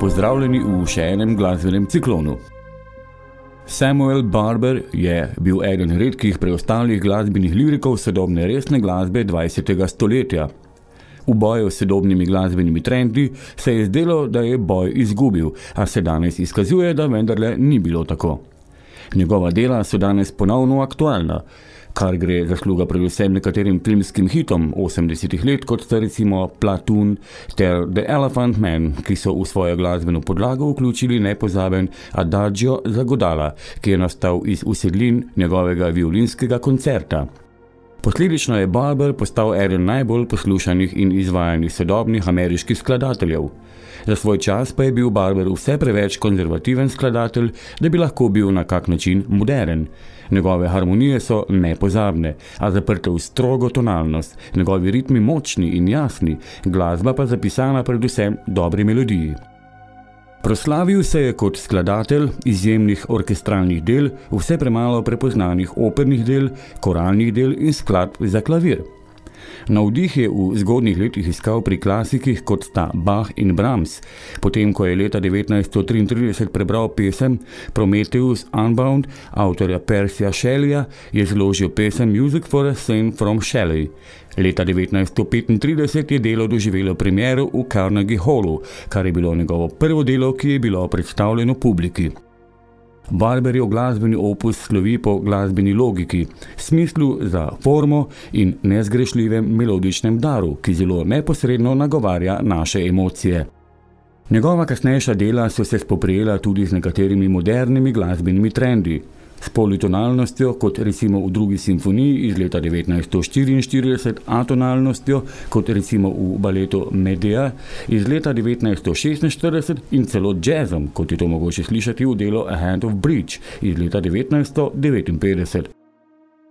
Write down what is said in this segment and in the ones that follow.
Pozdravljeni v še enem glasbenem ciklonu. Samuel Barber je bil eden redkih preostalih glasbenih lirikov sodobne resne glasbe 20. stoletja. V boju s sodobnimi glasbenimi trendi se je zdelo, da je boj izgubil, a se danes izkazuje, da vendarle ni bilo tako. Njegova dela so danes ponovno aktualna, kar gre zasluga predvsem nekaterim filmskim hitom 80-ih let, kot sta recimo Platoon ter The Elephant Man, ki so v svojo glasbeno podlago vključili nepozaben Adagio za godala, ki je nastal iz usedlin njegovega violinskega koncerta. Posledično je Barber postal eden najbolj poslušanih in izvajanih sodobnih ameriških skladateljev. Za svoj čas pa je bil Barber vse preveč konzervativen skladatelj, da bi lahko bil na kak način moderen. Njegove harmonije so nepozabne, a zaprte v strogo tonalnost, njegovi ritmi močni in jasni, glasba pa zapisana predvsem dobri melodiji. Proslavil se je kot skladatelj izjemnih orkestralnih del, vse premalo prepoznanih opernih del, koralnih del in skladb za klavir. Navdih je v zgodnih letih iskal pri klasikih kot sta Bach in Brahms, potem ko je leta 1933 prebral pesem Prometheus Unbound avtorja Persia Shelleyja, je zložil pesem Music for a Saint from Shelley. Leta 1935 je delo doživelo premiero v Carnegie Hallu, kar je bilo njegovo prvo delo, ki je bilo predstavljeno publiki. Barberjev glasbeni opus slovi po glasbeni logiki, smislu za formo in nezgrešljivem melodičnem daru, ki zelo neposredno nagovarja naše emocije. Njegova kasnejša dela so se spoprijela tudi z nekaterimi modernimi glasbenimi trendi, s politonalnostjo, kot recimo v drugi simfoniji iz leta 1944, atonalnostjo, kot recimo v baletu Medea iz leta 1946 in celo jazzom, kot je to mogoče slišati v delu A Hand of Bridge iz leta 1959.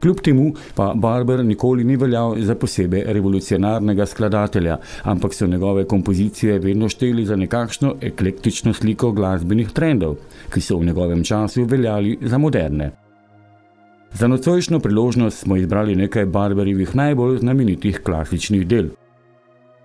Kljub temu pa Barber nikoli ni veljal za posebej revolucionarnega skladatelja, ampak so njegove kompozicije vedno šteli za nekakšno eklektično sliko glasbenih trendov, ki so v njegovem času veljali za moderne. Za nocojšnjo priložnost smo izbrali nekaj Barberjevih najbolj znamenitih klasičnih del.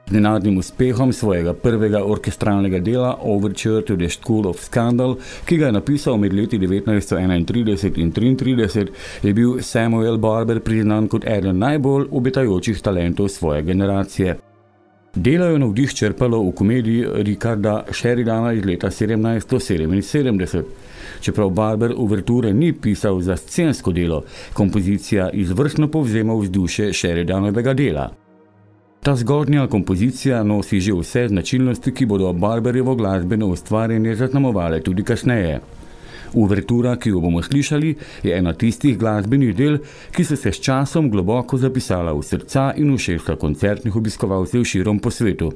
Z nenadnim uspehom svojega prvega orkestralnega dela Overture to the School of Scandal, ki ga je napisal med leti 1931 in 1933, je bil Samuel Barber priznan kot eden najbolj obetajočih talentov svoje generacije. Delo je navdih črpalo v komediji Ricarda Sheridana iz leta 1777. Čeprav Barber uverture ni pisal za scensko delo, kompozicija izvrstno povzema vzduše Sheridanovega dela. Ta zgodnja kompozicija nosi že vse značilnosti, ki bodo Barberjevo glasbeno ustvarjanje zaznamovale tudi kasneje. Uvertura, ki jo bomo slišali, je ena tistih glasbenih del, ki so se s časom globoko zapisala v srca in v šesta koncertnih obiskovalcev širom po svetu.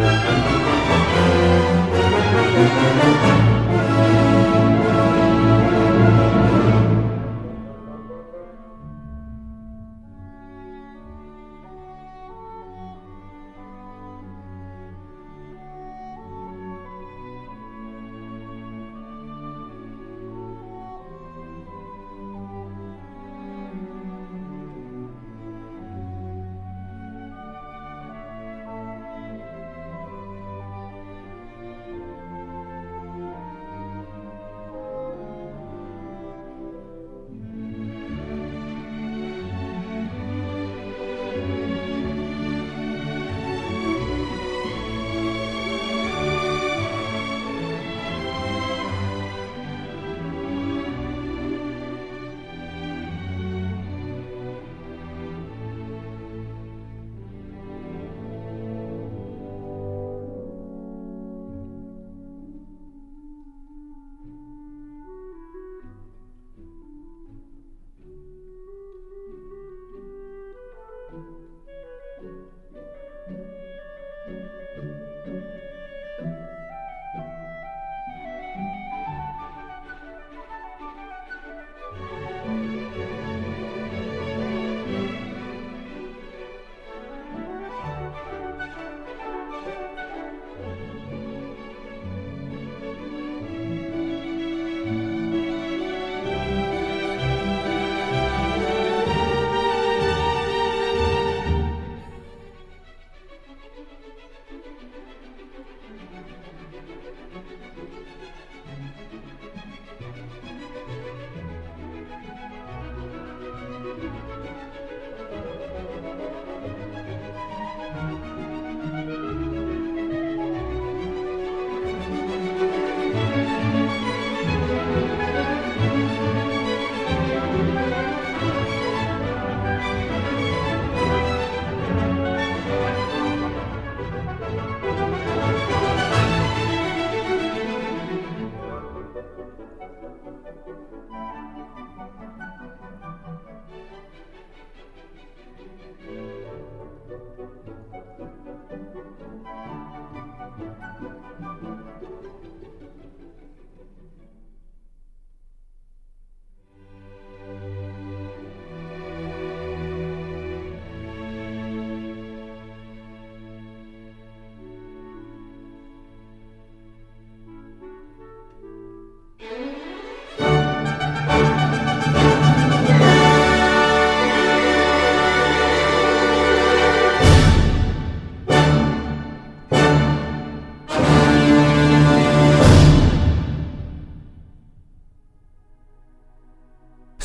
Música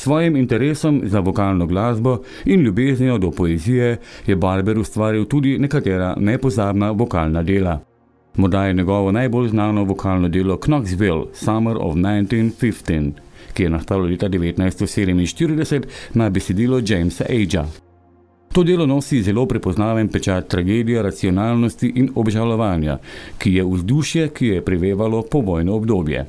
svojim interesom za vokalno glasbo in ljubeznijo do poezije je Barber ustvaril tudi nekatera nepozabna vokalna dela. Morda je njegovo najbolj znano vokalno delo Knoxville, Summer of 1915, ki je nastalo leta 1947 na besedilo Jamesa Agea. To delo nosi zelo prepoznaven pečat tragedije, racionalnosti in obžalovanja, ki je vzdušje, ki je prevevalo povojno obdobje.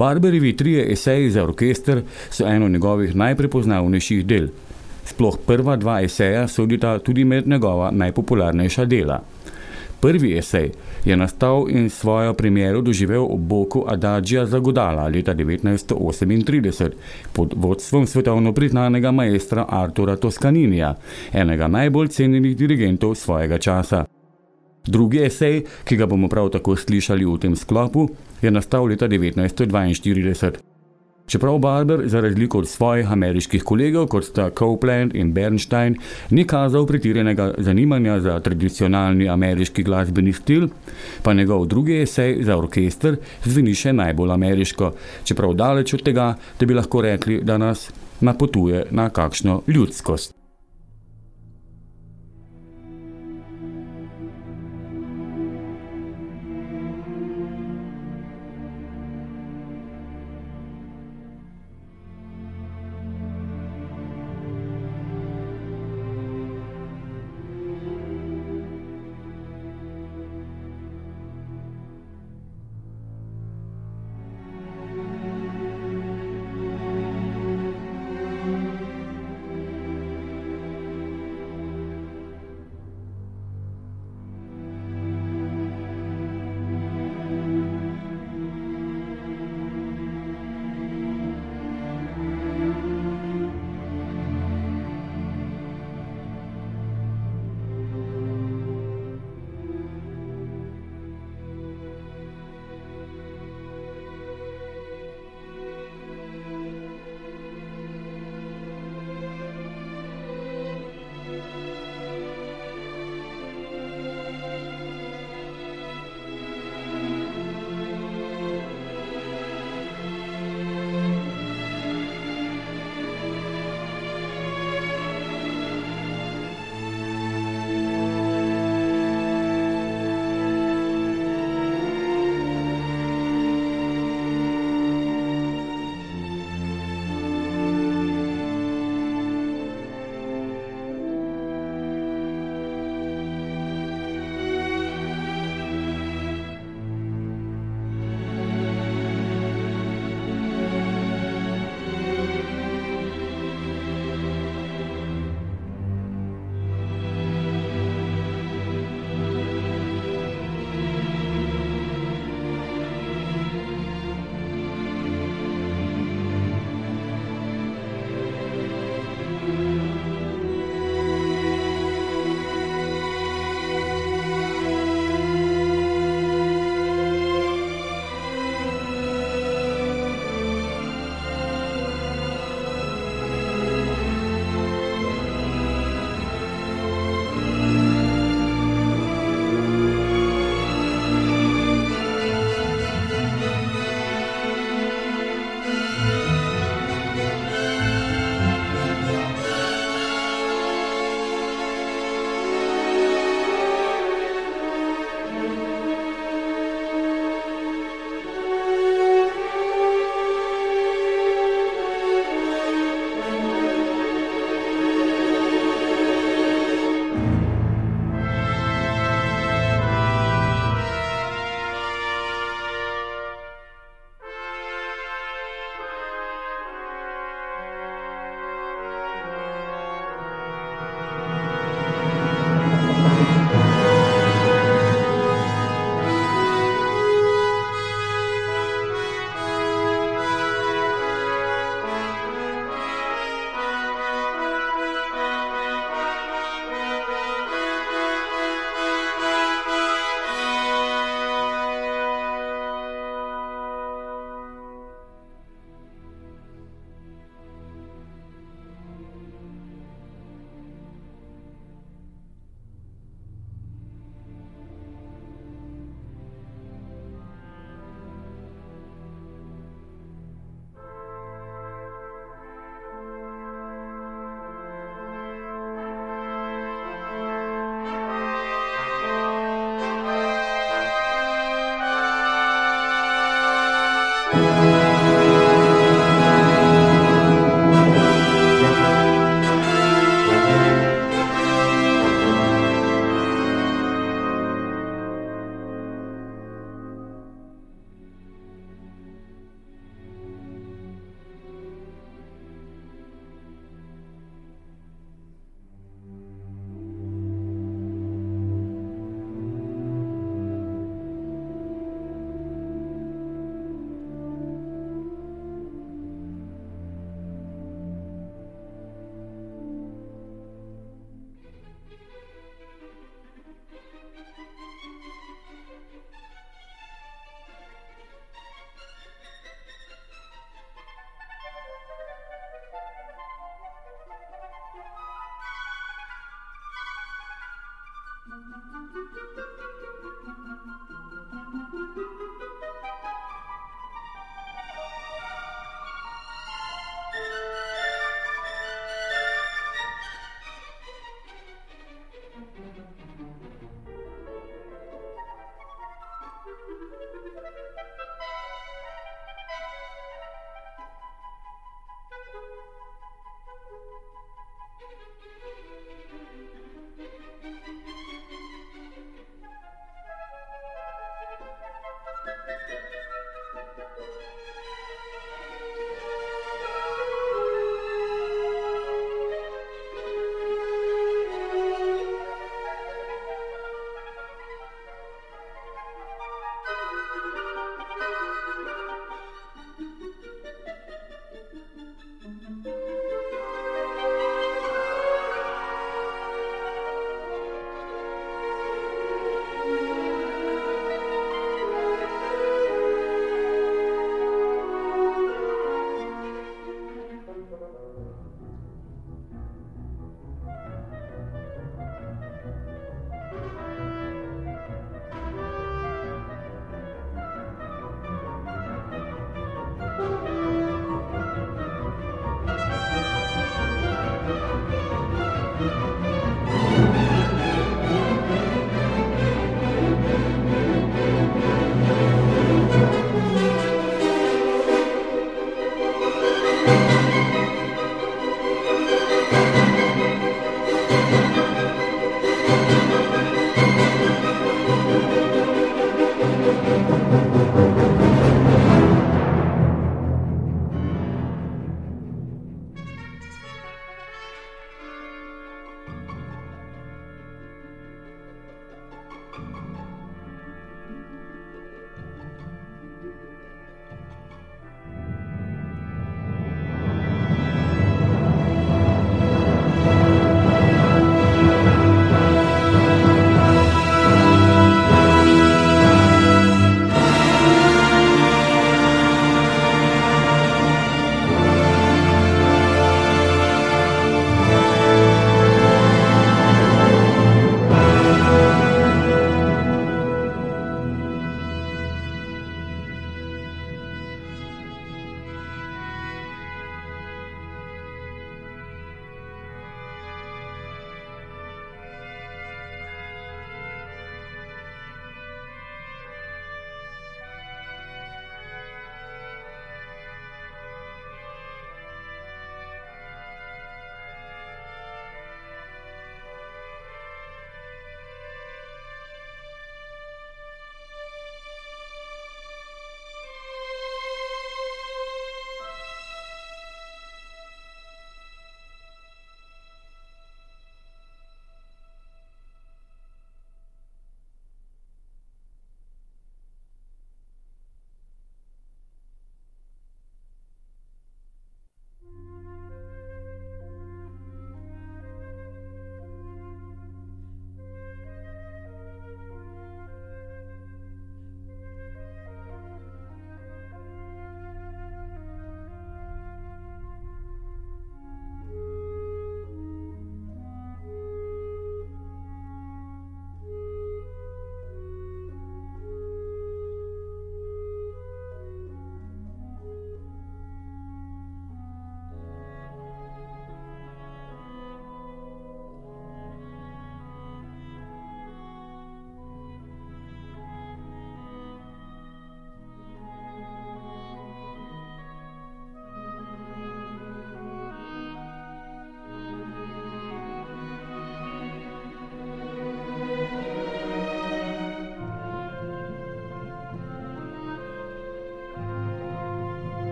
Barberjevi trije eseji za orkester so eno njegovih najprepoznavnejših del. Sploh prva dva eseja sodita tudi med njegova najpopularnejša dela. Prvi esej je nastal in svojo premjero doživel ob boku Adagija Zagodala leta 1938 pod vodstvom svetovno priznanega maestra Artura Toskaninija, enega najbolj cenjenih dirigentov svojega časa. Drugi esej, ki ga bomo prav tako slišali v tem sklopu, je nastal leta 1942. Čeprav Barber, za razliko od svojih ameriških kolegov, kot sta Copeland in Bernstein, ni kazal pretirenega zanimanja za tradicionalni ameriški glasbeni stil, pa njegov drugi esej za orkester zveni še najbolj ameriško, čeprav daleč od tega, da bi lahko rekli, da nas napotuje na kakšno ljudskost.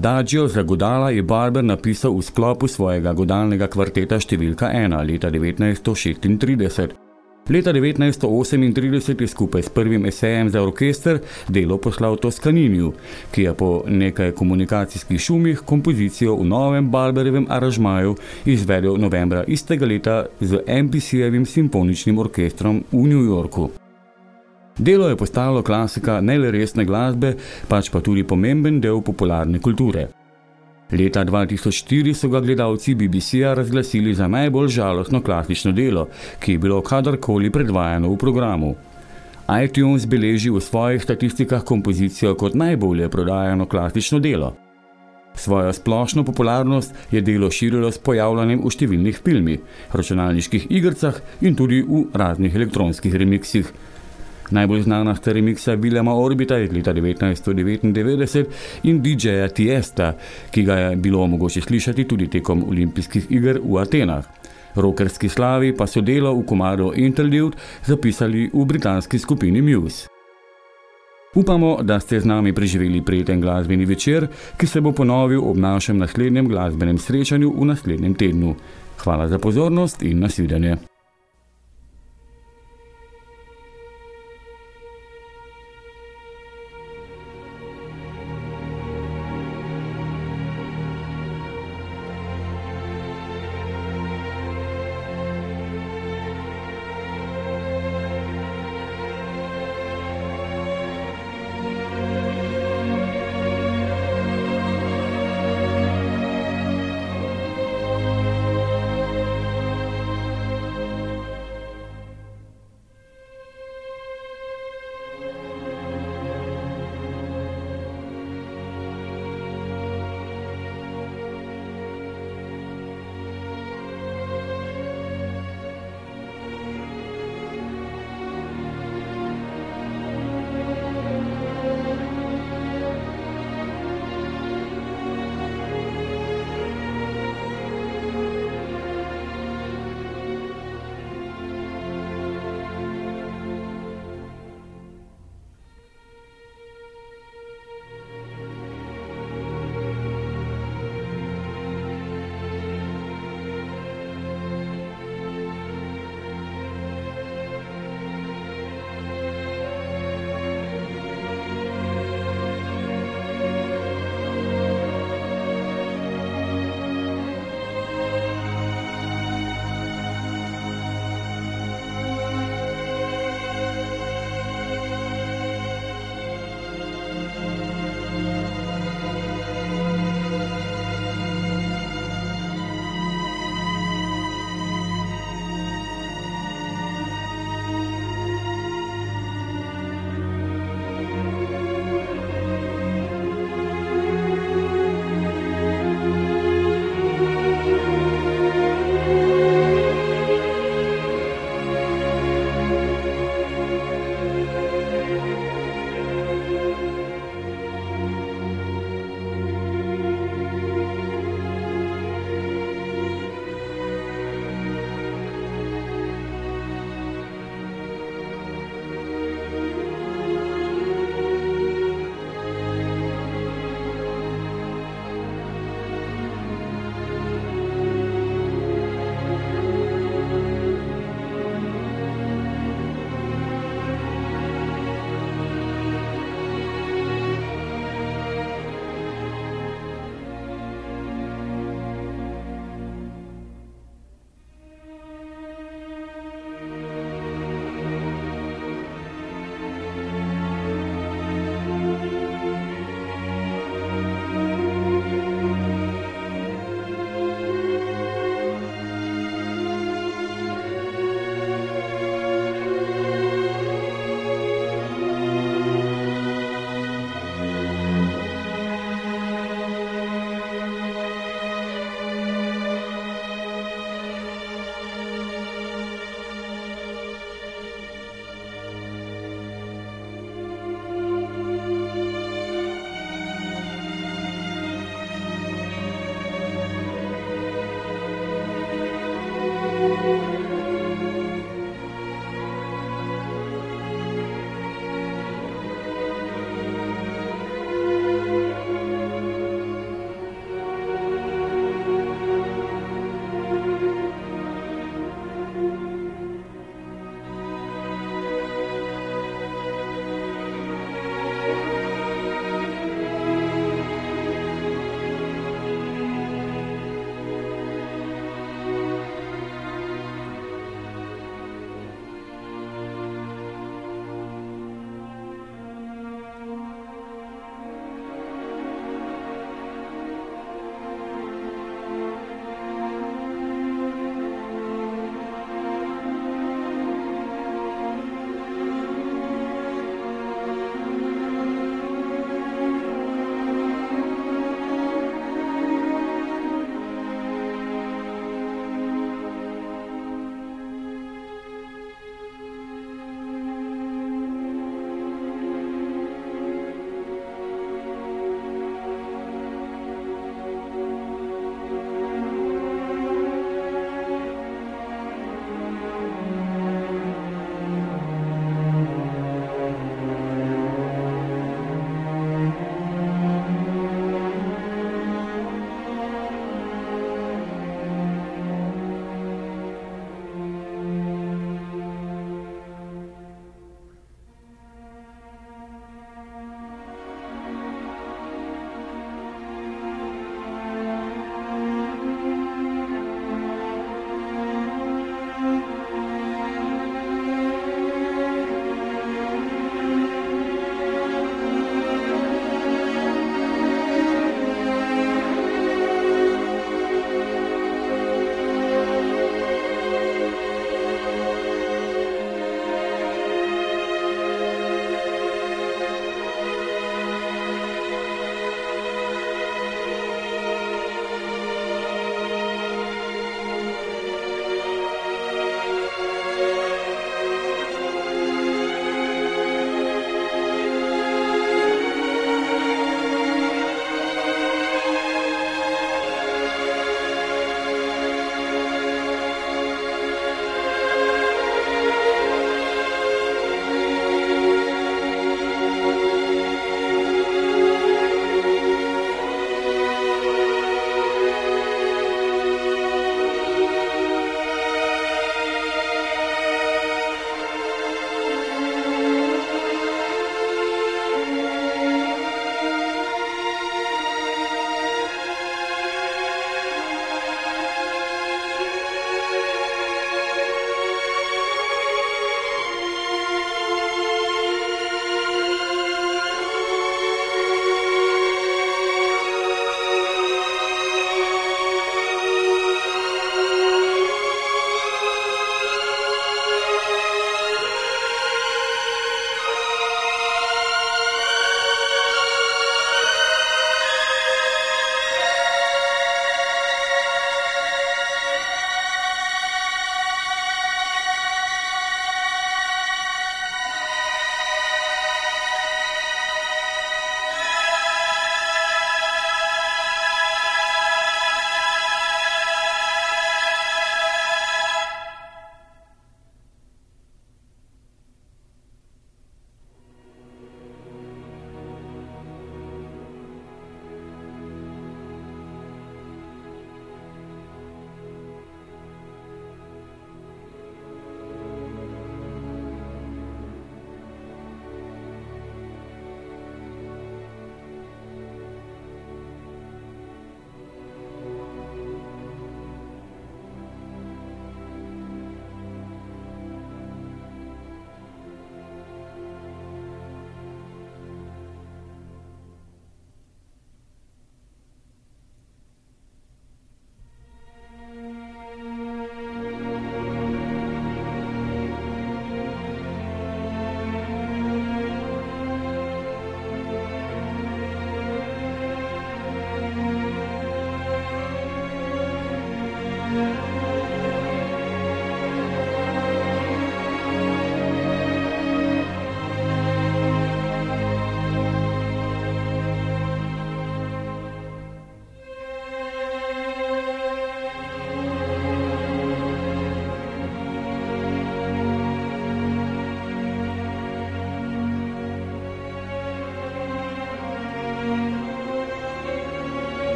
Adagio za godala je Barber napisal v sklopu svojega godalnega kvarteta številka 1 leta 1936. Leta 1938 je skupaj s prvim esejem za orkester delo poslal Toskaninju, ki je po nekaj komunikacijskih šumih kompozicijo v novem Barberjevem aranžmaju izvedel novembra istega leta z MPC-jevim simfoničnim orkestrom v New Yorku. Delo je postalo klasika ne le resne glasbe, pač pa tudi pomemben del popularne kulture. Leta 2004 so ga gledalci BBC-a razglasili za najbolj žalostno klasično delo, ki je bilo kadarkoli predvajano v programu. iTunes beleži v svojih statistikah kompozicijo kot najbolje prodajano klasično delo. Svojo splošno popularnost je delo širilo s pojavljanjem v številnih filmih, računalniških igrcah in tudi v raznih elektronskih remiksih, Najbolj znana sta remiksa Williama Orbita iz leta 1999 in DJ-ja Tiesta, ki ga je bilo mogoče slišati tudi tekom olimpijskih iger v Atenah. Rokerski slavi pa so delo v komadu Interlude zapisali v britanski skupini Muse. Upamo, da ste z nami preživeli prijeten glasbeni večer, ki se bo ponovil ob našem naslednjem glasbenem srečanju v naslednjem tednu. Hvala za pozornost in nasvidenje.